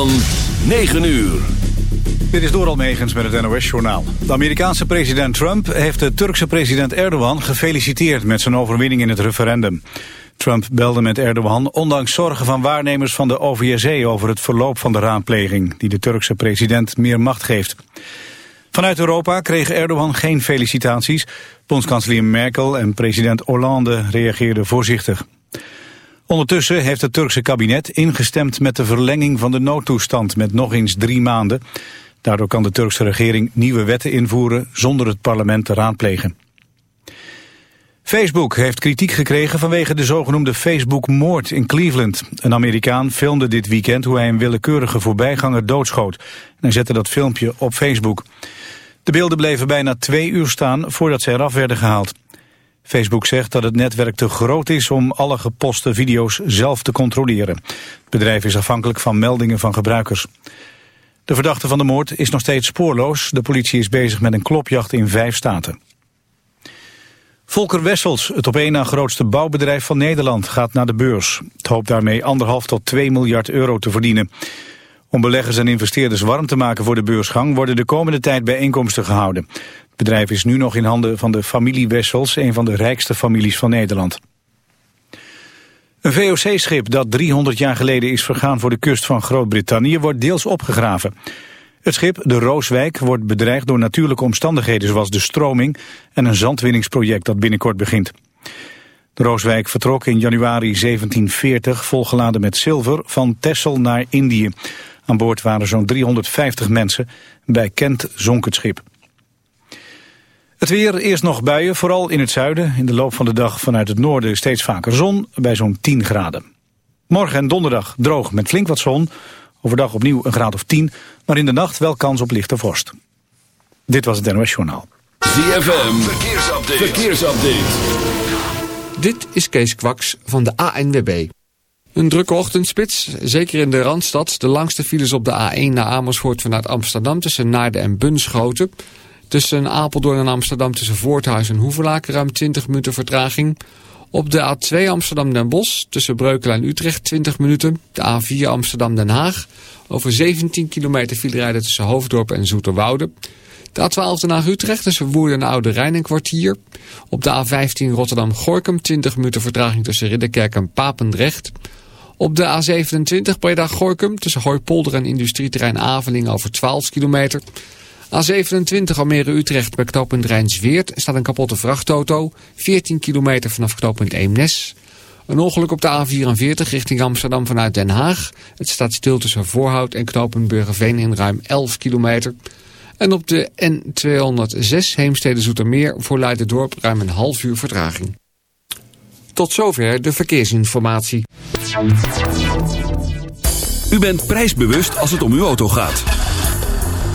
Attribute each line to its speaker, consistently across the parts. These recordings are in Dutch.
Speaker 1: Van 9 uur.
Speaker 2: Dit is door Almegens met het NOS-journaal. De Amerikaanse president Trump heeft de Turkse president Erdogan gefeliciteerd met zijn overwinning in het referendum. Trump belde met Erdogan ondanks zorgen van waarnemers van de OVSE over het verloop van de raadpleging die de Turkse president meer macht geeft. Vanuit Europa kreeg Erdogan geen felicitaties. Bondskanselier Merkel en president Hollande reageerden voorzichtig. Ondertussen heeft het Turkse kabinet ingestemd met de verlenging van de noodtoestand met nog eens drie maanden. Daardoor kan de Turkse regering nieuwe wetten invoeren zonder het parlement te raadplegen. Facebook heeft kritiek gekregen vanwege de zogenoemde Facebook-moord in Cleveland. Een Amerikaan filmde dit weekend hoe hij een willekeurige voorbijganger doodschoot. En hij zette dat filmpje op Facebook. De beelden bleven bijna twee uur staan voordat ze eraf werden gehaald. Facebook zegt dat het netwerk te groot is om alle geposte video's zelf te controleren. Het bedrijf is afhankelijk van meldingen van gebruikers. De verdachte van de moord is nog steeds spoorloos. De politie is bezig met een klopjacht in vijf staten. Volker Wessels, het op één na grootste bouwbedrijf van Nederland, gaat naar de beurs. Het hoopt daarmee anderhalf tot 2 miljard euro te verdienen. Om beleggers en investeerders warm te maken voor de beursgang... worden de komende tijd bijeenkomsten gehouden. Het bedrijf is nu nog in handen van de familie Wessels... een van de rijkste families van Nederland. Een VOC-schip dat 300 jaar geleden is vergaan voor de kust van Groot-Brittannië... wordt deels opgegraven. Het schip, de Rooswijk, wordt bedreigd door natuurlijke omstandigheden... zoals de stroming en een zandwinningsproject dat binnenkort begint. De Rooswijk vertrok in januari 1740 volgeladen met zilver van Texel naar Indië. Aan boord waren zo'n 350 mensen. Bij Kent zonk het schip. Het weer, eerst nog buien, vooral in het zuiden. In de loop van de dag vanuit het noorden steeds vaker zon, bij zo'n 10 graden. Morgen en donderdag droog met flink wat zon. Overdag opnieuw een graad of 10, maar in de nacht wel kans op lichte vorst. Dit was het NOS Journaal.
Speaker 1: ZFM, verkeersupdate. verkeersupdate.
Speaker 3: Dit is Kees Kwaks van de ANWB. Een drukke ochtendspits, zeker in de Randstad. De langste files op de A1 naar Amersfoort vanuit Amsterdam tussen Naarden en Bunschoten. Tussen Apeldoorn en Amsterdam tussen Voorthuis en Hoevelaken ruim 20 minuten vertraging. Op de A2 Amsterdam-Den Bosch tussen Breukelen en Utrecht 20 minuten. De A4 Amsterdam-Den Haag over 17 kilometer file rijden tussen Hoofddorp en Zoeterwoude. De A12 Den Haag-Utrecht tussen Woerden en Oude Rijn een kwartier. Op de A15 Rotterdam-Gorkum 20 minuten vertraging tussen Ridderkerk en Papendrecht. Op de A27 Breda-Gorkum tussen Hooipolder en industrieterrein Aveling over 12 kilometer. A27 Almere-Utrecht bij knooppunt Rijnsweert staat een kapotte vrachtauto. 14 kilometer vanaf knooppunt Eemnes. Een ongeluk op de A44 richting Amsterdam vanuit Den Haag. Het staat stil tussen Voorhout en knooppunt Burgerveen in ruim 11 kilometer. En op de N206 Heemstede-Zoetermeer voor Leiden-dorp ruim een half uur vertraging. Tot zover de verkeersinformatie.
Speaker 1: U bent prijsbewust als het om uw auto gaat.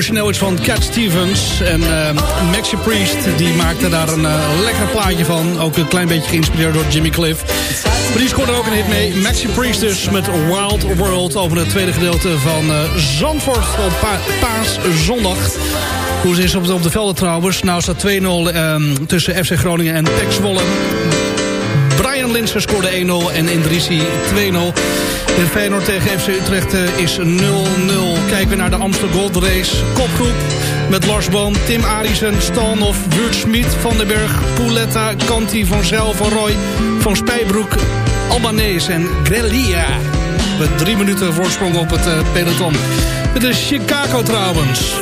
Speaker 4: Origineel is van Cat Stevens en eh, Maxi Priest. Die maakte daar een eh, lekker plaatje van. Ook een klein beetje geïnspireerd door Jimmy Cliff. Maar die scoorde ook een hit mee. Maxi Priest dus met Wild World over het tweede gedeelte van eh, Zandvoort op pa Paaszondag. Hoe is het op de velden trouwens? Nou staat 2-0 ehm, tussen FC Groningen en Pek Zwolle. Brian Linsen scoorde 1-0 en Indrisi 2-0. En Feyenoord tegen FC Utrecht eh, is 0-0. Kijken we naar de Amsterdam Gold Race. Kopgroep met Lars Boom, Tim Arisen, Stalnoff, Wurt Smit, Van den Berg, Pouletta, Kanti, Van Zel, Van Roy, Van Spijbroek, Albanese en Grelia. Met drie minuten voorsprong op het eh, peloton. Het is Chicago trouwens.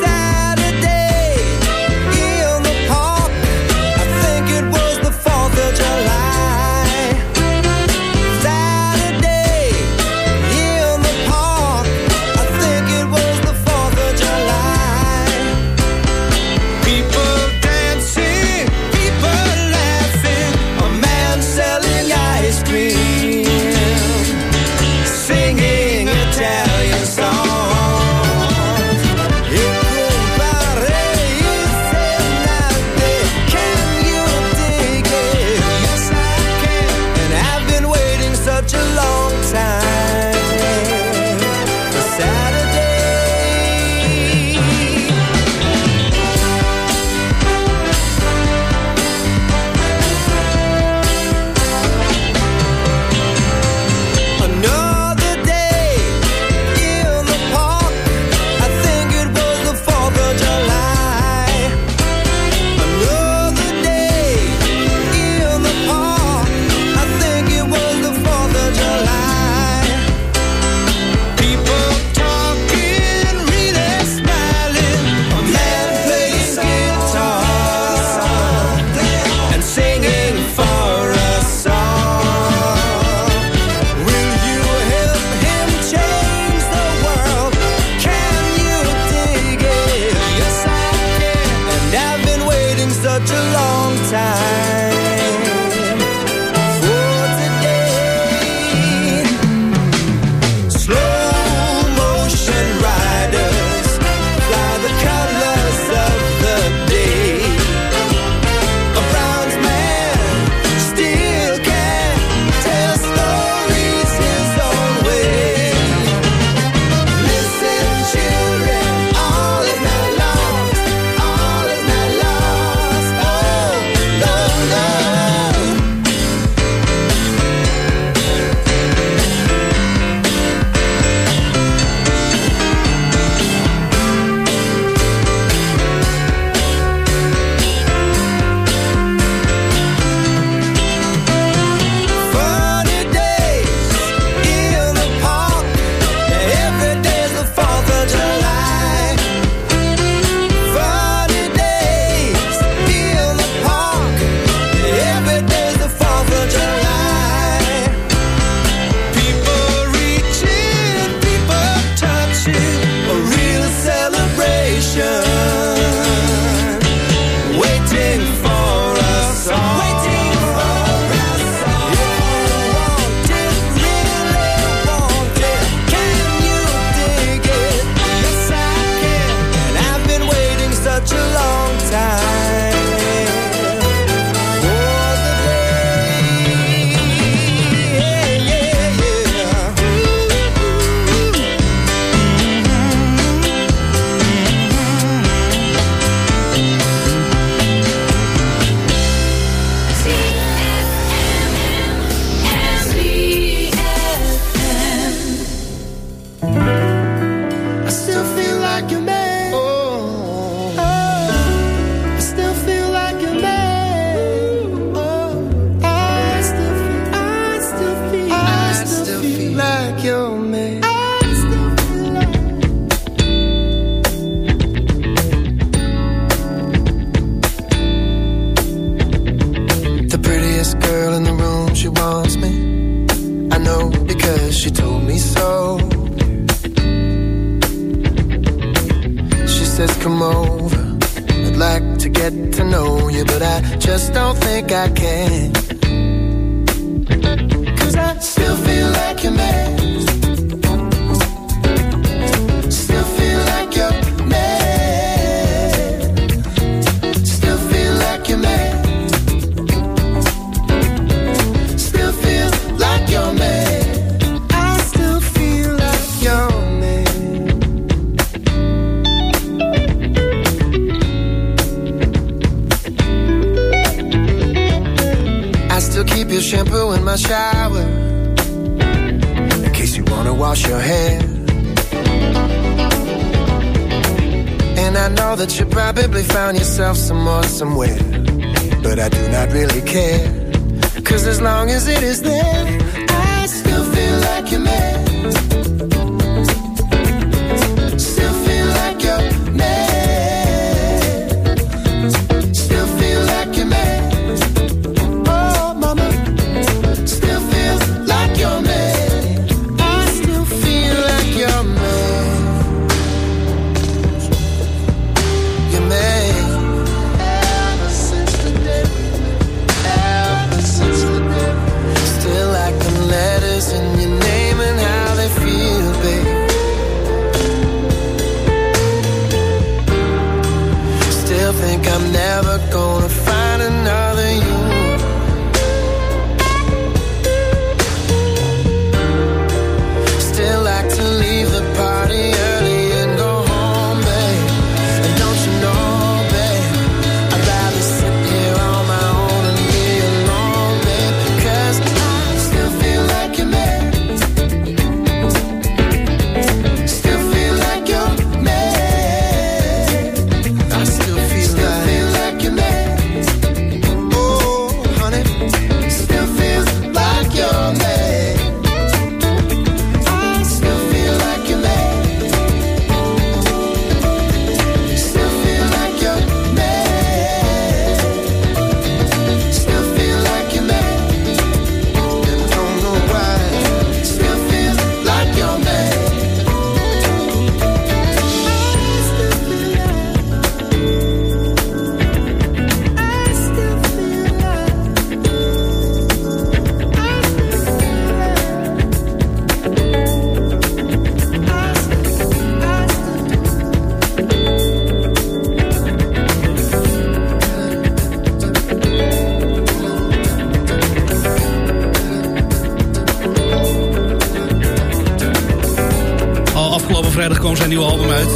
Speaker 4: Vrijdag kwam zijn nieuwe album uit.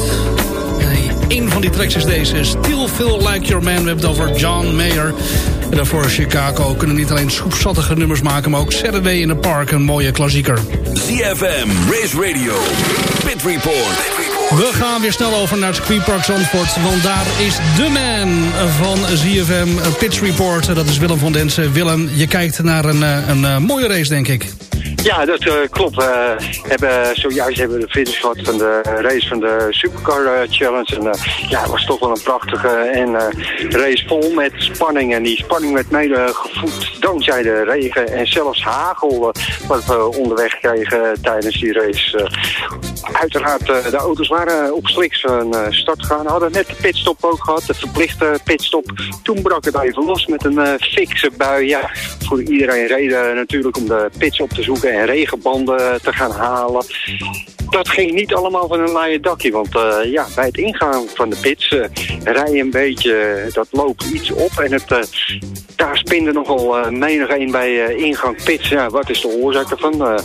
Speaker 4: Eén van die tracks is deze. Still Feel Like Your Man. We hebben het over John Mayer. En daarvoor Chicago. Kunnen niet alleen soepzattige nummers maken... maar ook Saturday in the Park, een mooie klassieker.
Speaker 1: ZFM, Race Radio, Pit Report.
Speaker 4: We gaan weer snel over naar het circuitpark Zandvoort. Want daar is de man van ZFM Pitch Report. Dat is Willem van Densen. Willem, je kijkt naar een, eh, een, eh, mooie race, denk ik.
Speaker 5: Ja, dat eh, klopt. We hebben zojuist hebben we de finish gehad van de race van de Supercar eh, Challenge. En eh, ja, het was toch wel een prachtige en, race vol met spanning. En die spanning werd mede gevoed dankzij de regen en zelfs hagel wat we onderweg kregen tijdens die race. Eh, uiteraard, eh, de auto's waren op sliks van eh, start gegaan. Hadden net de pitstop ook gehad, de verplichte pitstop. Toen brak het even los met een eh, fikse bui. Ja, voor iedereen reden natuurlijk om de pits op te zoeken en regenbanden te gaan halen. Dat ging niet allemaal van een laaie dakje, want eh, ja, bij het ingaan van de pits rij je een beetje, eh, dat loopt iets op en het, daar spinde nogal uh, menig een bij ingang pits. Ja, wat is de oorzaak daarvan?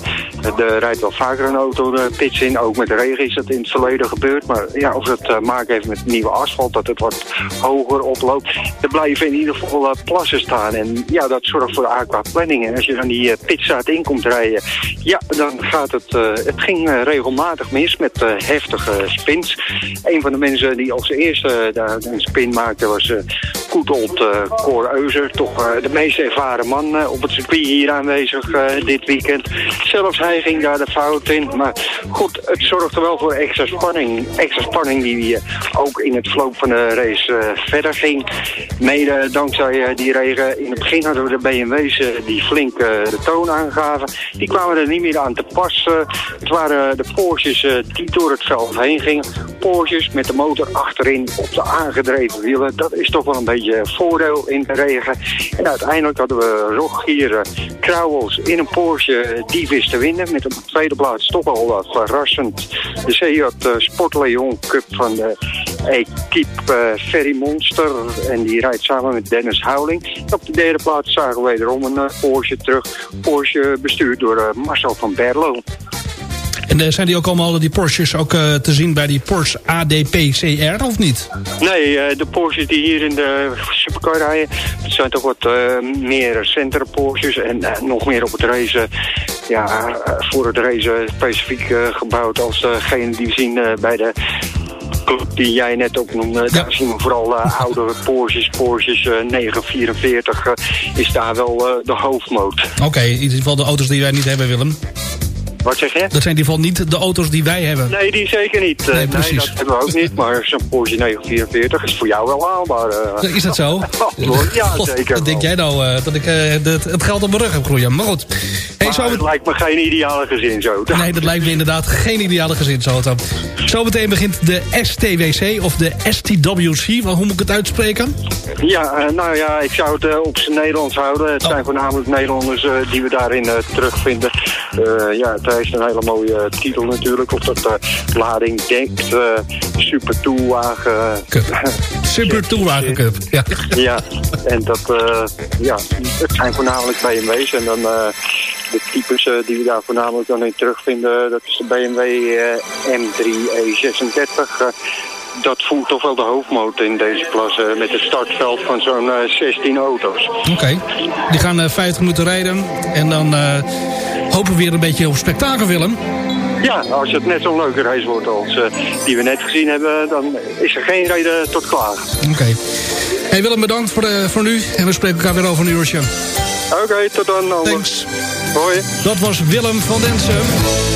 Speaker 5: er rijdt wel vaker een auto pits in, ook met de regen is dat in het verleden gebeurd, maar ja, of te maken heeft met nieuwe asfalt, dat het wat hoger oploopt. Er blijven in ieder geval plassen staan en ja, dat zorgt voor aquaplanning. En als je dan die pitstraat in komt rijden, ja, dan gaat het, het ging regelmatig mis met heftige spins. Een van de mensen die als eerste daar een spin maakte was Euser, toch uh, de meest ervaren man uh, op het circuit hier aanwezig dit weekend. Zelfs hij ging daar de fout in. Maar goed, het zorgde wel voor extra spanning. Extra spanning die ook in het verloop van de race verder ging. Mede dankzij die regen. In het begin hadden we de BMW's die flink de toon aangaven. Die kwamen er niet meer aan te passen. Het waren de Porsches die door het veld heen gingen. Porsches met de motor achterin op de aangedreven wielen. Dat is toch wel een beetje voordeel in de regen. En uiteindelijk hadden we Rogier Krauwels in een Porsche die wist te winnen. Met op de tweede plaats toch wel wat verrassend. De Seat Sport Leon Cup van de equipe Ferry Monster. En die rijdt samen met Dennis Houweling. Op de derde plaats zagen we wederom een Porsche terug. Porsche bestuurd door Marcel van Berlo.
Speaker 4: En uh, zijn die ook allemaal, die Porsches, ook uh, te zien bij die Porsche ADP-CR of niet?
Speaker 5: Nee, uh, de Porsches die hier in de supercar rijden, dat zijn toch wat meer recentere Porsches. En nog meer op het racen, ja, voor het racen specifiek gebouwd als degene die we zien bij de die jij net ook noemde, ja. daar zien we vooral uh, oudere Porsches, Porsches uh, 944 uh, is daar wel de hoofdmoot.
Speaker 4: Oké, okay, in ieder geval de auto's die wij niet hebben, Willem.
Speaker 5: Wat zeg je?
Speaker 4: Dat zijn in ieder geval niet de auto's die wij hebben.
Speaker 5: Nee, die zeker niet.
Speaker 4: Nee, precies.
Speaker 5: Nee, dat hebben we ook niet. Maar zo'n Porsche 944 is voor jou wel haalbaar. Uh.
Speaker 4: Is dat zo?
Speaker 5: ja, zeker
Speaker 4: Wat denk jij nou? Dat ik het, het, geld op mijn rug heb groeien. Maar goed.
Speaker 5: Hey, maar het lijkt me geen ideale gezinsauto.
Speaker 4: Nee, dat lijkt me inderdaad geen ideale gezinsauto. Zometeen begint de STWC of de STWC. Hoe moet ik het uitspreken?
Speaker 5: Ja, nou ja, ik zou het op zijn Nederlands houden. Het oh. zijn voornamelijk Nederlanders die we daarin terugvinden. ja, het heeft een hele mooie titel natuurlijk. Of dat uh, lading denkt. Super Tourwagen.
Speaker 4: Super Tourwagen Cup. Ja.
Speaker 5: ja, en dat ja, het zijn voornamelijk BMW's. En dan de types die we daar voornamelijk dan in terugvinden. Dat is de BMW M3 E36 dat voelt toch wel de hoofdmoot in deze klasse met het startveld van zo'n uh, 16 auto's.
Speaker 4: Oké, okay. die gaan uh, 50 minuten rijden en dan hopen we weer een beetje op spektakel, Willem.
Speaker 5: Ja, als het net zo'n leuke race wordt als uh, die we net gezien hebben, dan is er geen reden tot klagen.
Speaker 4: Oké. Okay. Hey Willem, bedankt voor, de, voor nu en we spreken elkaar weer over een uurtje.
Speaker 5: Oké, okay, tot dan. Anders.
Speaker 4: Thanks.
Speaker 5: Hoi.
Speaker 4: Dat was Willem van Densen.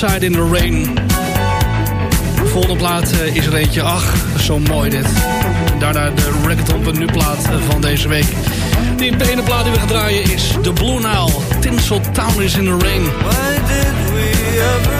Speaker 4: In the Rain. De volgende plaat eh, is er eentje. Ach, zo mooi dit. Daarna de Reggaeton nu plaat eh, van deze week. Die ene plaat die we gaan draaien is The Blue Nile. Tinsel Town is in the Rain.
Speaker 6: Why did we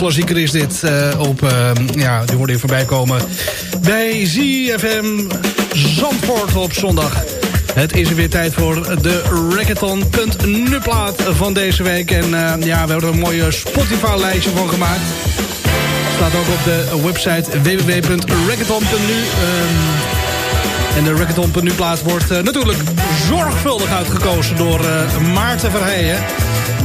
Speaker 4: klassieker is dit. eh, op, eh, ja, die hoorde je voorbij komen. Bij ZFM Zandvoort op zondag. Het is er weer tijd voor de Rackathon.nu plaat van deze week. En eh, ja, we hebben er een mooie Spotify-lijstje van gemaakt. Staat ook op de website www.rackathon.nu. Ehm, en de Rackathon.nu plaat wordt natuurlijk zorgvuldig uitgekozen door Maarten Verheijen.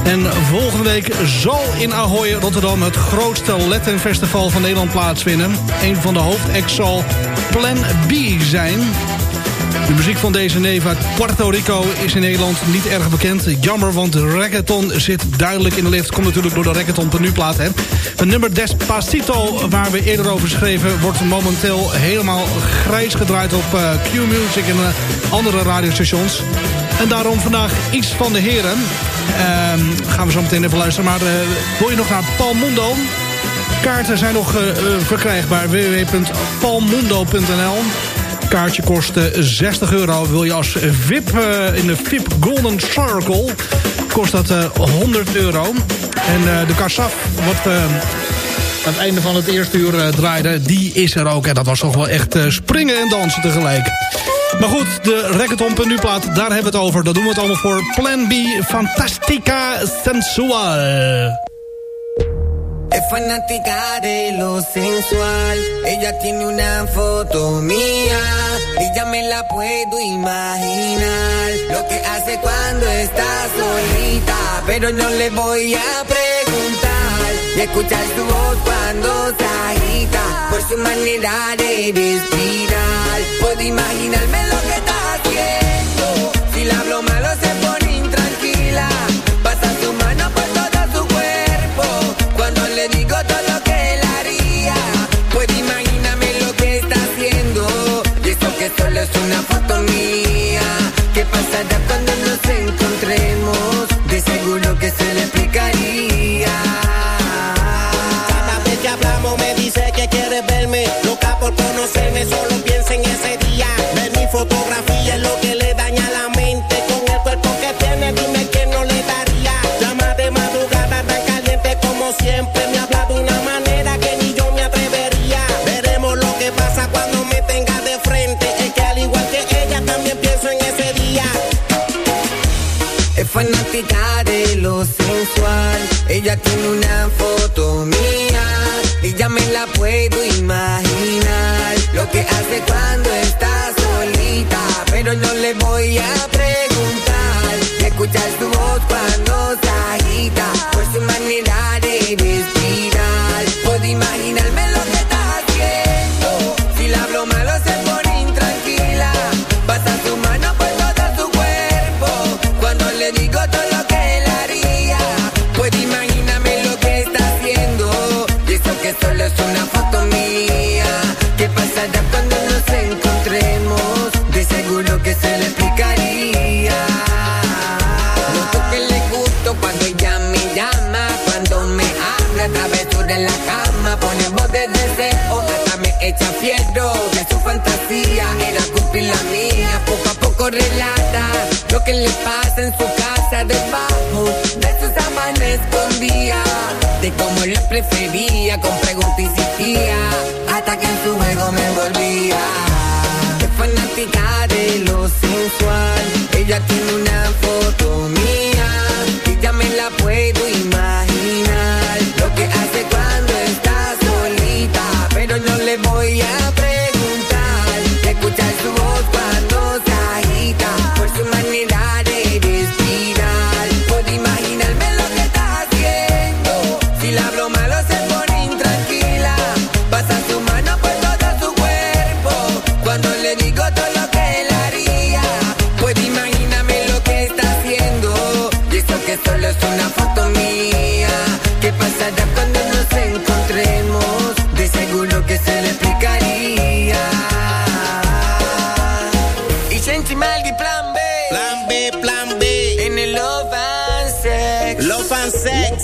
Speaker 4: En volgende week zal in Ahoy, Rotterdam, het grootste Latin Festival van Nederland plaatsvinden. Een van de hoofdacts zal Plan B zijn. De muziek van deze neef uit Puerto Rico is in Nederland niet erg bekend. Jammer, want reggaeton zit duidelijk in de lift. Komt natuurlijk door de reggaeton per nu plaat. Hè. Het nummer Despacito, waar we eerder over schreven... wordt momenteel helemaal grijs gedraaid op eh, Q-Music en eh, andere radiostations. En daarom vandaag iets van de heren. Ehm, gaan we zo meteen even luisteren. Maar eh, wil je nog naar Palmundo? Kaarten zijn nog eh, eh, verkrijgbaar. www.palmundo.nl Kaartje kost eh, 60 euro. Wil je als VIP in de VIP Golden Circle... kost dat eh, 100 euro. En de kassaf, wat aan het einde van het eerste uur draaiden... die is er ook. En dat was toch wel echt springen en dansen tegelijk. Maar goed, de nu plaat, daar hebben we het over. Dat doen we het allemaal voor Plan B Fantastica Sensual.
Speaker 7: Es fanática de lo sensual. Ella tiene una foto mía. Y ya me la puedo imaginar. Lo que hace cuando está solita. Pero no le voy a preguntar. Y escuchar su voz cuando se agita. Por su manera de respirar. Puedo imaginarme lo que está haciendo. Si le hablo malo se pone intranquila. Pasa su mano por todo su cuerpo. Cuando le digo todo lo que él haría. Puedo imaginarme lo que está haciendo. Y eso que solo es una foto mía. ¿Qué pasará cuando
Speaker 8: Ella
Speaker 7: tiene una foto mía. Y ya me la puedo imaginar. Lo que hace cuando está solita. Pero no le voy a preguntar. Escuchar su voz cuando se agita. Por su manera de respirar. Que le pasa en su casa debajo de sus sábanas escondía. De cómo le prefería, con preguntas insistía. Hasta que en su juego me envolvía. Es fanática de lo sensual. Ella tiene una foto mía. Y ya me la puedo imaginar. Lo que hace cuando está solita. Pero no le voy a preguntar. Escuchar su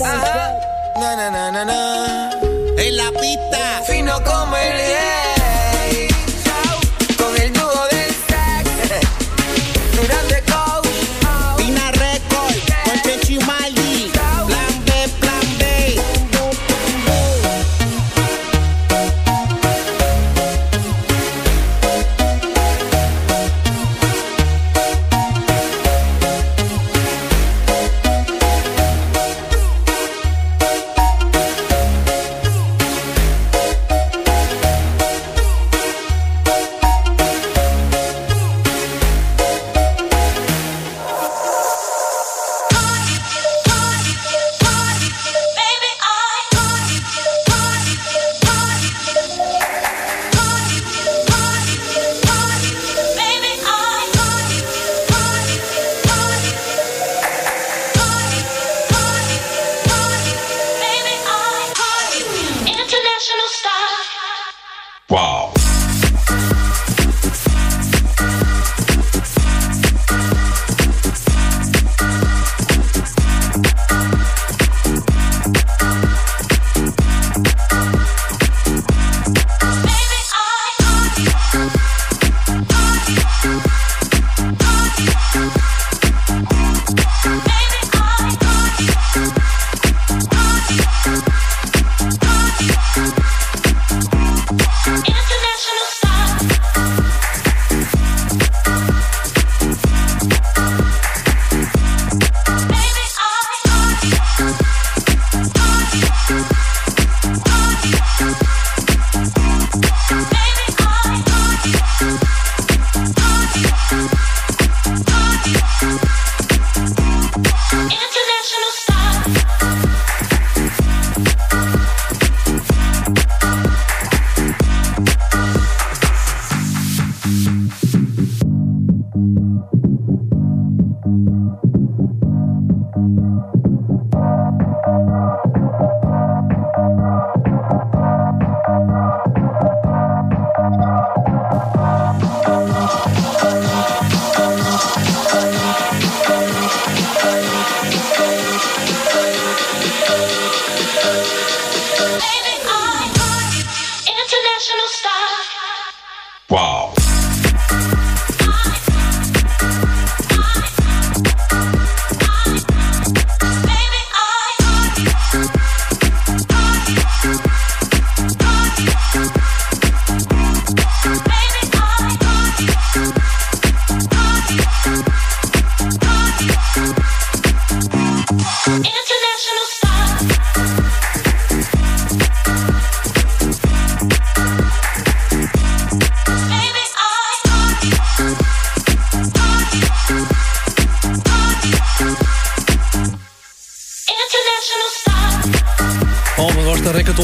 Speaker 7: sex.
Speaker 9: Na, na, na, na, na.
Speaker 8: En la pista.
Speaker 9: Fino como el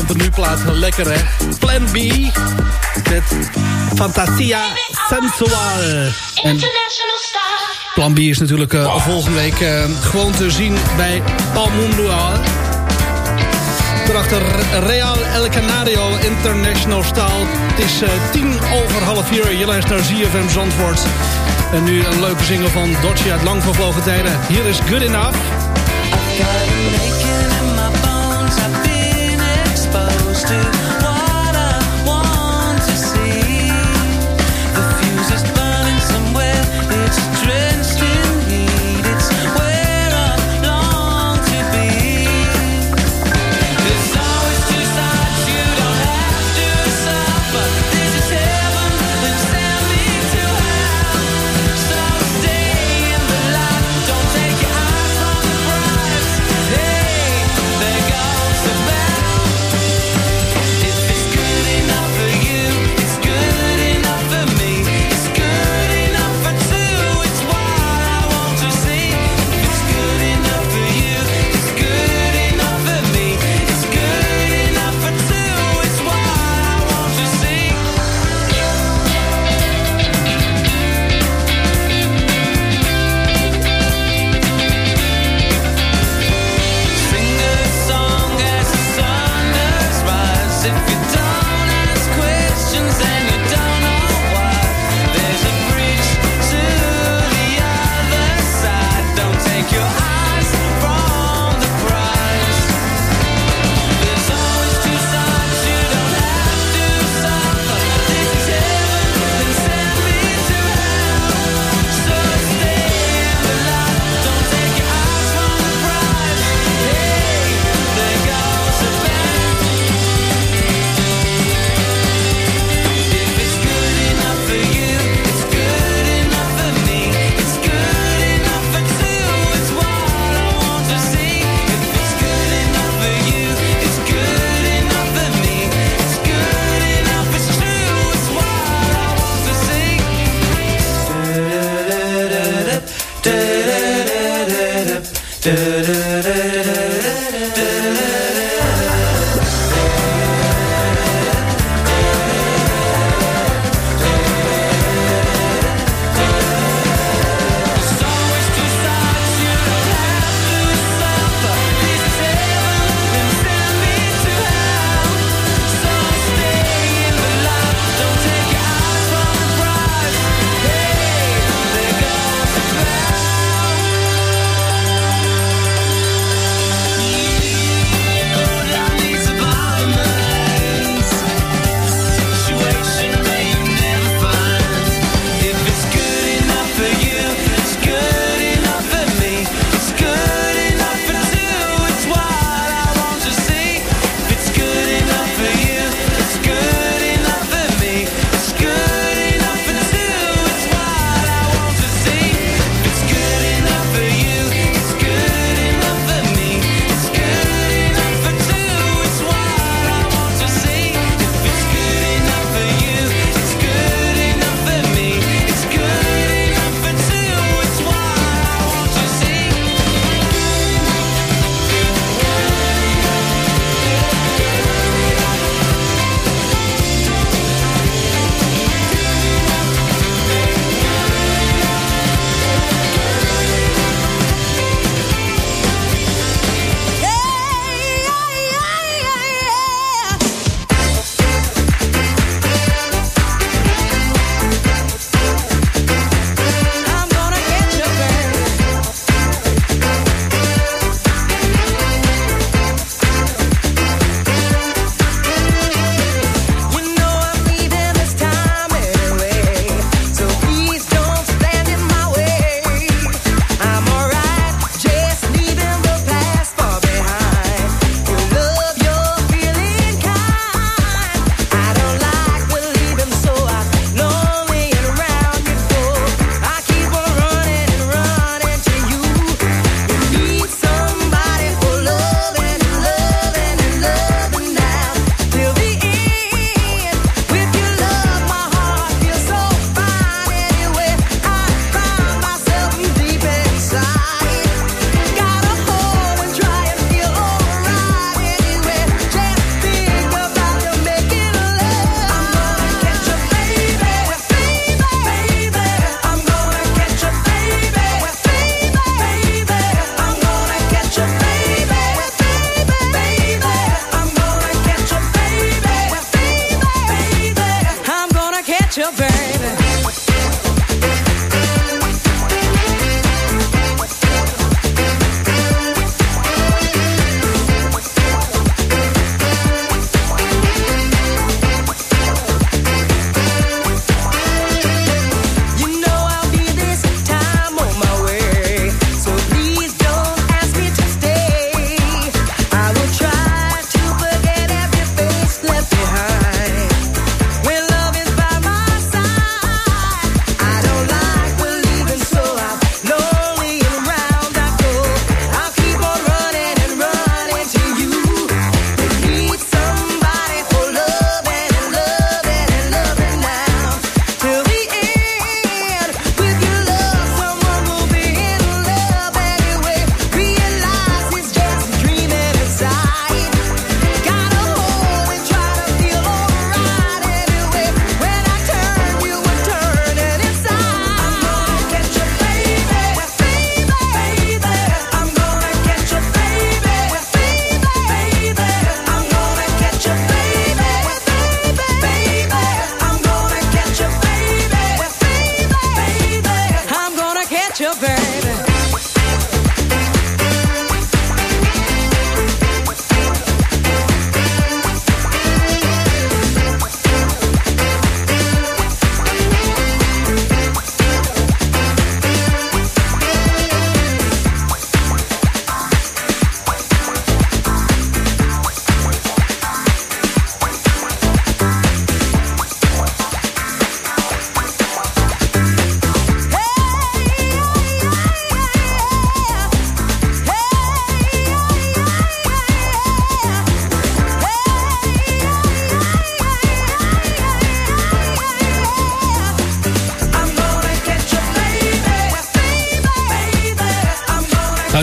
Speaker 4: de nu plaat. Lekker, hè? Plan B. Met Fantasia Sensual. En. Plan B is natuurlijk eh, volgende week eh, gewoon te zien bij Palmundo. Daarachter Real El Canario International Style. Het is eh, tien over half vier. Je luistert naar ZFM Zandvoort. En nu een leuke single van Dodgy uit lang vervlogen tijden. Hier is Good Enough.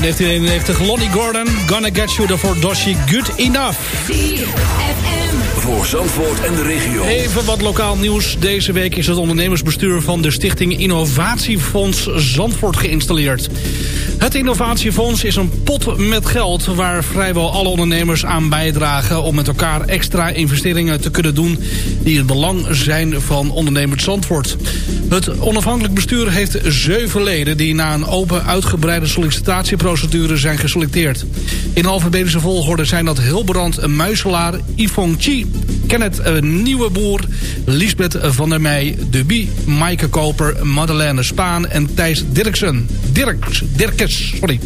Speaker 4: 1991 Lonnie Gordon, Gonna Get You, daarvoor Doshi Good Enough.
Speaker 1: Voor Zandvoort en de regio.
Speaker 4: Even wat lokaal nieuws. Deze week is het ondernemersbestuur van de Stichting Innovatiefonds Zandvoort geïnstalleerd. Het Innovatiefonds is een pot met geld waar vrijwel alle ondernemers aan bijdragen... om met elkaar extra investeringen te kunnen doen die het belang zijn van ondernemers Zandvoort. Het onafhankelijk bestuur heeft zeven leden die na een open uitgebreide sollicitatieprocedure zijn geselecteerd. In alfabetische volgorde zijn dat Hilbrand Muiselaar, Yvonne Chi, Kenneth eh, Nieuweboer, Lisbeth van der Meij, Dubie, Maaike Koper, Madeleine Spaan en Thijs Dirksen. Dirks, Dirkes, sorry.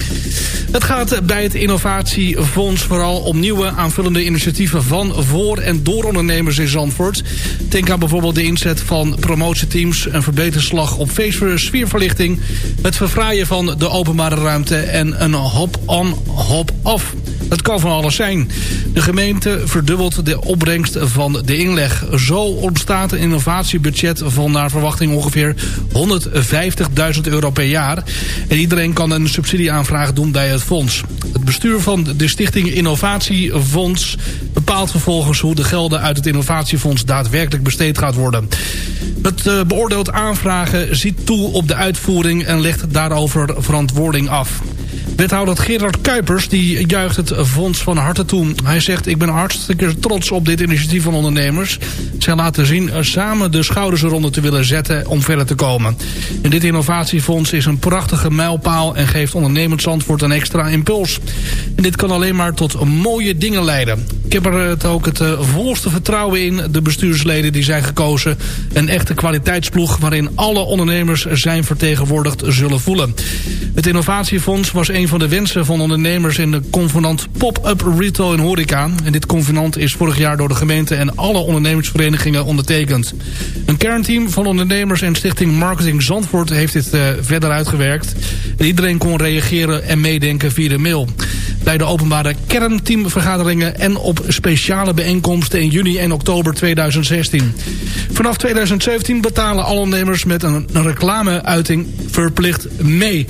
Speaker 4: Het gaat bij het Innovatiefonds vooral om nieuwe aanvullende initiatieven van, voor en door ondernemers in Zandvoort. Denk aan bijvoorbeeld de inzet van promotieteams, een verbeterslag op sfeerverlichting, het verfraaien van de openbare ruimte en een hop-on, hop-off. Het kan van alles zijn. De gemeente verdubbelt de opbrengst van de inleg. Zo ontstaat een innovatiebudget van naar verwachting ongeveer 150.000 euro per jaar. En iedereen kan een subsidieaanvraag doen bij het fonds. Het bestuur van de Stichting Innovatiefonds bepaalt vervolgens hoe de gelden uit het Innovatiefonds daadwerkelijk besteed gaat worden. Het uh, beoordeelt aanvragen, ziet toe op de uitvoering en legt daarover verantwoording af. Wethouder Gerard Kuipers die juicht het fonds van harte toe. Hij zegt, ik ben hartstikke trots op dit initiatief van ondernemers. Zij laten zien samen de schouders eronder te willen zetten om verder te komen. En dit innovatiefonds is een prachtige mijlpaal en geeft ondernemend Zandvoort een extra impuls. En dit kan alleen maar tot mooie dingen leiden. Ik heb er het ook het volste vertrouwen in. De bestuursleden die zijn gekozen. Een echte kwaliteitsploeg waarin alle ondernemers zijn vertegenwoordigd zullen voelen. Het innovatiefonds was een van de wensen van ondernemers in de convenant Pop-Up Retail en Horeca. En dit convenant is vorig jaar door de gemeente en alle ondernemersverenigingen ondertekend. Een kernteam van ondernemers en stichting Marketing Zandvoort heeft dit uh, verder uitgewerkt. En iedereen kon reageren en meedenken via de mail. Bij de openbare kernteamvergaderingen en op speciale bijeenkomsten in juni en oktober 2016. Vanaf 2017 betalen alle ondernemers met een reclameuiting verplicht mee.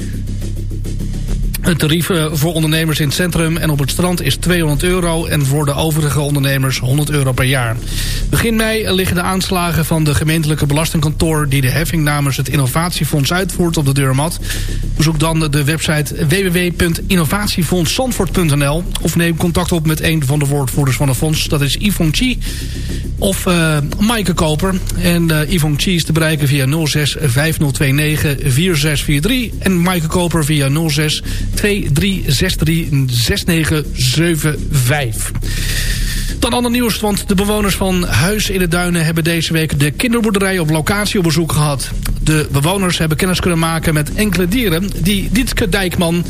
Speaker 4: Het tarief voor ondernemers in het centrum en op het strand is 200 euro... en voor de overige ondernemers 100 euro per jaar. Begin mei liggen de aanslagen van de gemeentelijke belastingkantoor... die de heffing namens het Innovatiefonds uitvoert op de deurmat. Bezoek dan de website www.innovatiefondszandvoort.nl... of neem contact op met een van de woordvoerders van het fonds. Dat is Yvonne Chi of uh, Maaike Koper. En uh, Yvonne Chi is te bereiken via 06 5029 4643... en Maaike Koper via 06 23636975. Dan ander nieuws, want de bewoners van Huis in de Duinen... hebben deze week de kinderboerderij op locatie op bezoek gehad. De bewoners hebben kennis kunnen maken met enkele dieren... die Dietke Dijkman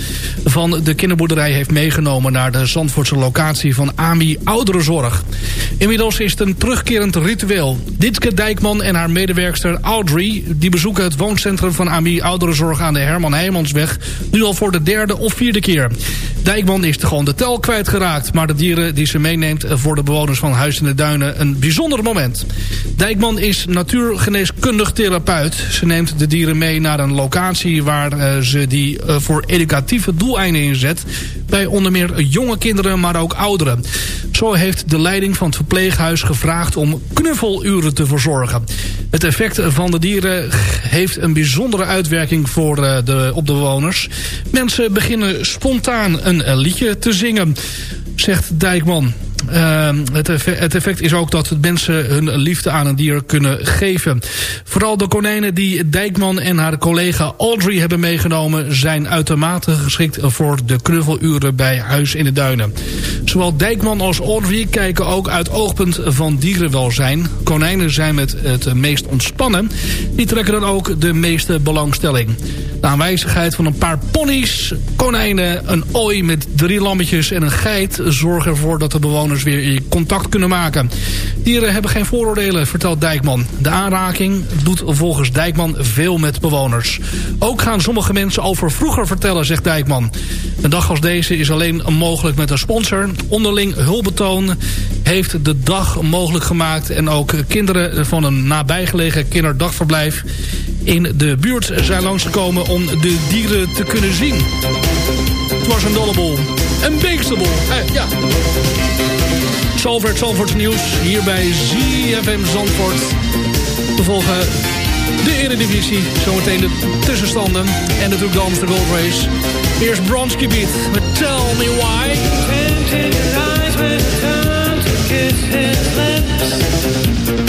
Speaker 4: van de kinderboerderij heeft meegenomen... naar de Zandvoortse locatie van AMI Ouderenzorg. Inmiddels is het een terugkerend ritueel. Dietke Dijkman en haar medewerkster Audrey... die bezoeken het wooncentrum van AMI Ouderenzorg aan de Herman Heijmansweg... nu al voor de derde of vierde keer. Dijkman is gewoon de tel kwijtgeraakt... maar de dieren die ze meeneemt voor de bewoners van Huis in de Duinen een bijzonder moment. Dijkman is natuurgeneeskundig therapeut. Ze neemt de dieren mee naar een locatie waar uh, ze die uh, voor educatieve doeleinden inzet. Bij onder meer jonge kinderen, maar ook ouderen. Zo heeft de leiding van het verpleeghuis gevraagd om knuffeluren te verzorgen. Het effect van de dieren heeft een bijzondere uitwerking voor uh, de, op de bewoners. Mensen beginnen spontaan een liedje te zingen, zegt Dijkman. Het, effect, het, effect, is ook dat mensen hun liefde aan een dier kunnen geven. Vooral de konijnen die Dijkman en haar collega Audrey hebben meegenomen... zijn uitermate geschikt voor de knuffeluren bij Huis in de Duinen. Zowel Dijkman als Audrey kijken ook uit oogpunt van dierenwelzijn. Konijnen zijn met het meest ontspannen. Die trekken dan ook de meeste belangstelling. De aanwijzigheid van een paar ponies, konijnen, een ooi met drie lammetjes en een geit... zorgen ervoor dat de bewoners weer contact kunnen maken. Dieren hebben geen vooroordelen, vertelt Dijkman. De aanraking doet volgens Dijkman veel met bewoners. Ook gaan sommige mensen over vroeger vertellen, zegt Dijkman. Een dag als deze is alleen mogelijk met een sponsor. Onderling hulpbetoon heeft de dag mogelijk gemaakt... en ook kinderen van een nabijgelegen kinderdagverblijf in de buurt zijn langsgekomen om de dieren te kunnen zien. was een dolleboel. Een beekselboel. Eh, ja. Zalvoort, Zalvoorts nieuws. Hier bij ZFM Zandvoort. We volgen de Eredivisie. Zometeen de tussenstanden. En natuurlijk de Amsterdam Gold Race. Eerst Bronski Beat met Tell Me Why.
Speaker 10: Broken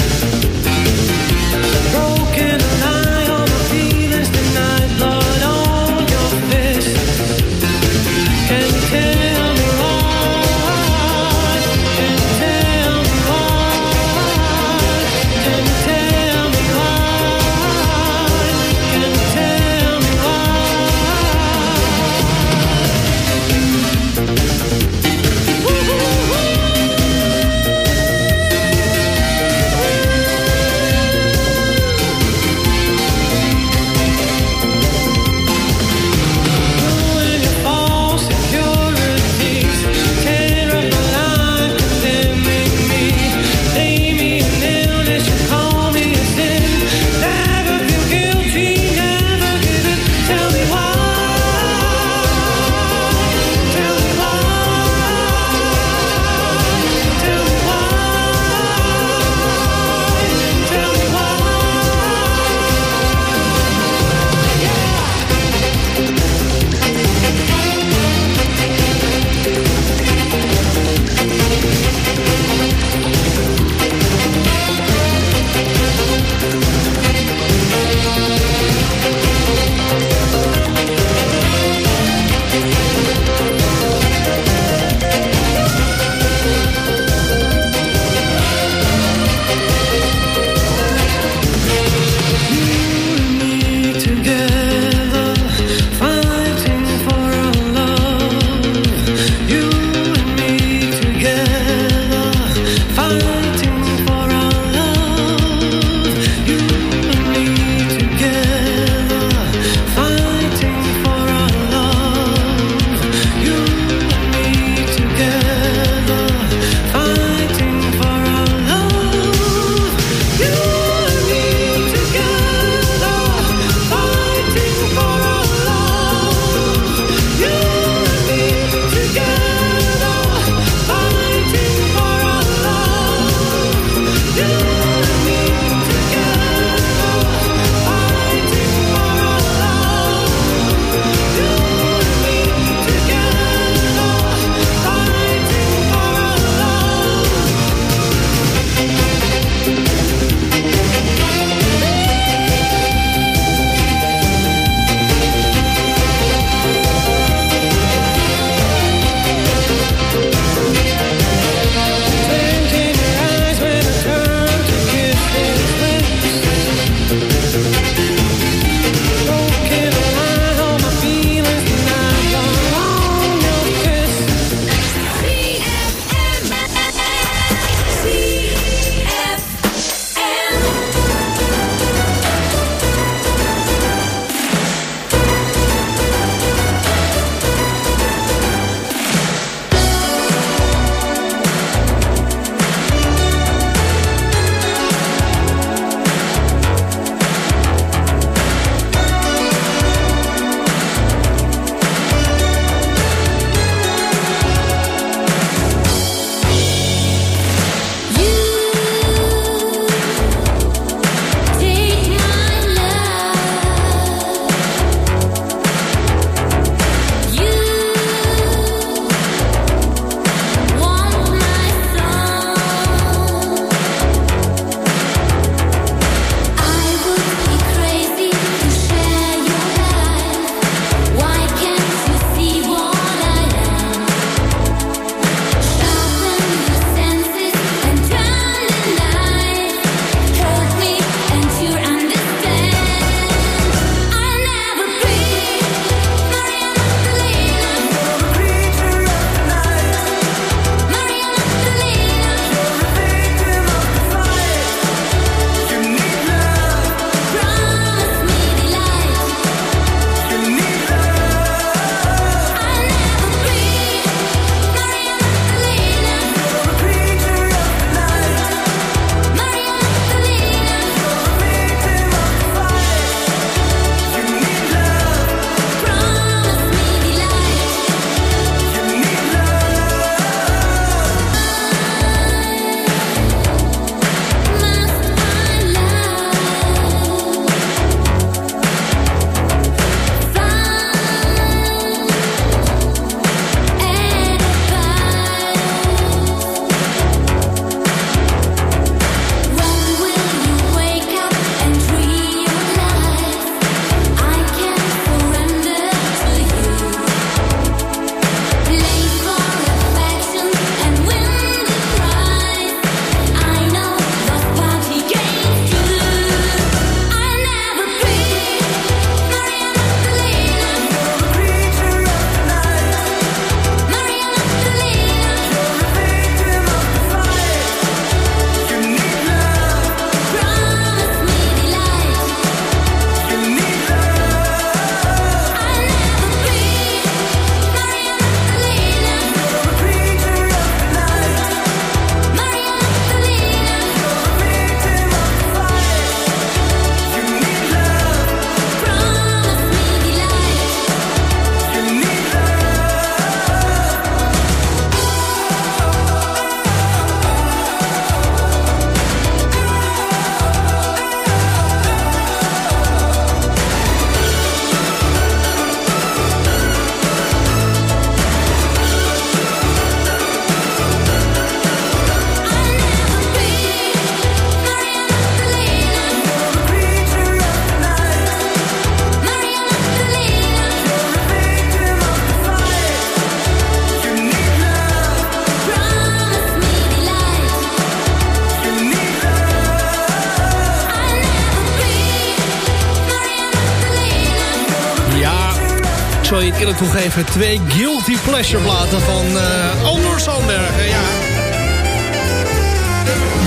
Speaker 6: toegeven, twee guilty pleasure platen van uh, Anders Sandbergen, ja.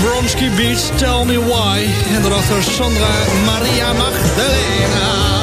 Speaker 6: Bronski Beach, Tell Me Why. En daarachter Sandra Maria Magdalena.